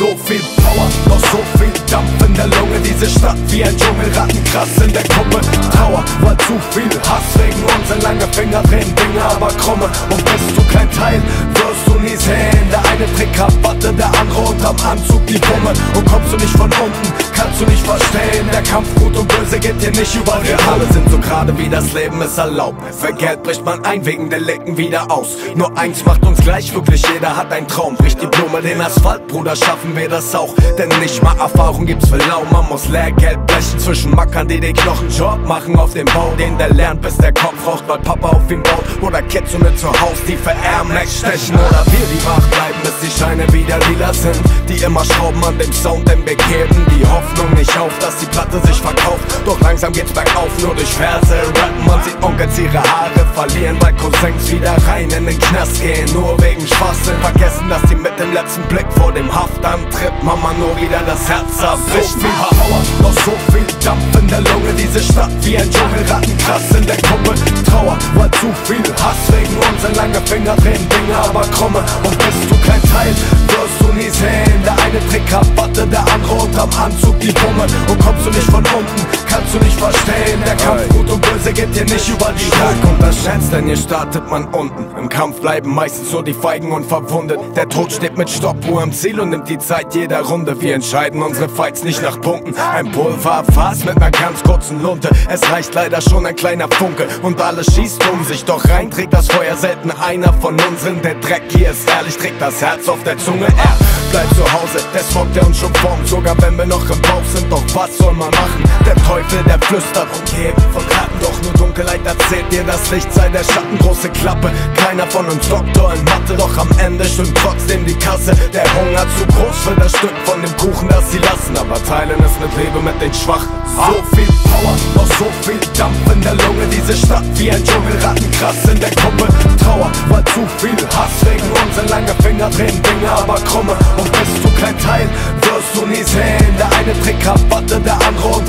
so viel Power, noch so viel Dampf in der Lunge. Diese Stadt wie ein Dschungel, rattenkrass in der Kuppe. Trauer, weil zu viel Hass wegen unseren langen Finger drehen Dinge aber krumme. Und bist du kein Teil, wirst du nie sehen. Der eine trägt Krawatte, der andere unterm Anzug die Wumme. Und kommst du nicht von unten, du nicht verstehen. Der Kampf gut und böse geht dir nicht über Wir alle sind so gerade wie das Leben es erlaubt. Für Geld bricht man ein, wegen Delikten wieder aus. Nur eins macht uns gleich, wirklich jeder hat einen Traum. Bricht die Blume den Asphalt, Bruder, schaffen wir das auch. Denn nicht mal Erfahrung gibt's für lau. Man muss Lehrgeld blechen zwischen Mackern, die den Knochenjob machen auf dem Bau. Den der lernt, bis der Kopf raucht, weil Papa auf ihn baut. Oder Kids ohne zu Haus, die für Air Max stechen. Oder wir, die wach bleiben, bis die Scheine wieder lila sind. Die immer schrauben an dem Sound, denn wir geben die Hoffnung nicht auf, dass die Platte sich verkauft. Doch langsam geht's bergauf, nur durch Verse rappen. Man sieht Onkels ihre Haare verlieren, weil Cousins wieder rein in den Knast gehen. Nur wegen Schwachsinn vergessen, dass sie mit dem letzten Blick vor dem Haftantritt Mama nur wieder das Herz abbricht. So viel Power, noch so viel Dampf in der Lunge. Diese Stadt wie ein Dschungel, Rattenkrass in der Gruppe. Trauer, war zu viel Hass wegen uns. Ein langer Finger drehen Dinge aber krumme. Und bist du kein Teil, wirst du nie sehen. Der eine trägt Krawatte, der andere unterm Anzug die Bumme. Und kommst du nicht von unten, kannst du nicht verstehen. Der Kampf gut und böse geht dir nicht über die Stark unterschätzt, denn hier startet man unten. Im Kampf bleiben meistens nur die Feigen und verwundet. Der Tod steht mit Stoppuhr am Ziel und nimmt die Zeit jeder Runde. Wir entscheiden unsere Fights nicht nach Punkten. Ein Pulverfass mit einer ganz kurzen Lunte. Es reicht leider schon ein kleiner Funke und alles schießt um sich. Doch rein trägt das Feuer selten einer von unseren. Der Dreck hier ist ehrlich, trägt das Herz auf der Zunge. Er bleibt zu Hause, der Smog, der uns schon formt. Sogar wenn wir noch im Bauch sind, doch was soll man machen? Der Teufel, der flüstert und Erzählt dir, das Licht sei der Schatten. Große Klappe, keiner von uns Doktor in Mathe, doch am Ende stimmt trotzdem die Kasse. Der Hunger zu groß für das Stück von dem Kuchen, das sie lassen. Aber teilen es mit Lebe mit den Schwachen. So viel Power, noch so viel Dampf in der Lunge. Diese Stadt wie ein Dschungel, Rattenkrass in der Gruppe. Trauer, war zu viel Hass wegen uns. Ein langer Finger drehen Dinge aber krumme. Und bist du kein Teil, wirst du nie sehen.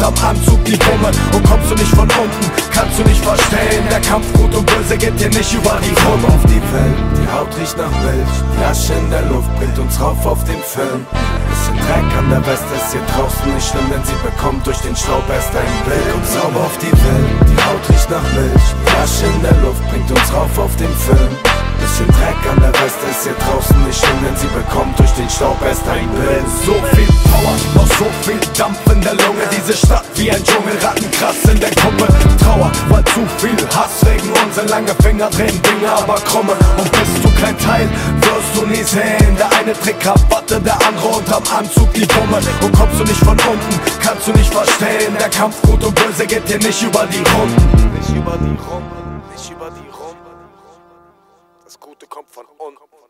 Unterm Anzug die Bumme. Und kommst du nicht von unten, kannst du nicht verstehen. Der Kampf gut und böse geht dir nicht über die Krumme. auf die Welt, die Haut riecht nach Milch. Die Asche in der Luft bringt uns rauf auf den Film. Bisschen Dreck an der Weste ist hier draußen nicht schlimm, denn sie bekommt durch den Staub erst ein Bild. Und sauber auf die Welt, die Haut riecht nach Milch. Die Asche in der Luft bringt uns rauf auf den Film. Bisschen Dreck an der Weste ist hier draußen nicht schlimm, denn sie bekommt durch den Staub erst ein Bild. So viel Power, noch so viel Dampf. Diese Stadt wie ein Dschungel, Rattenkrass in der Gruppe. Trauer, war zu viel Hass wegen uns. Ein langer Finger drehen Dinge aber krumme. Und bist du kein Teil, wirst du nie sehen. Der eine trägt Krawatte, der andere unterm Anzug die Bumme. Und kommst du nicht von unten, kannst du nicht verstehen. Der Kampf gut und böse geht dir nicht über die Runden. Nicht über die Runden, nicht über die Runden. Das Gute kommt von unten.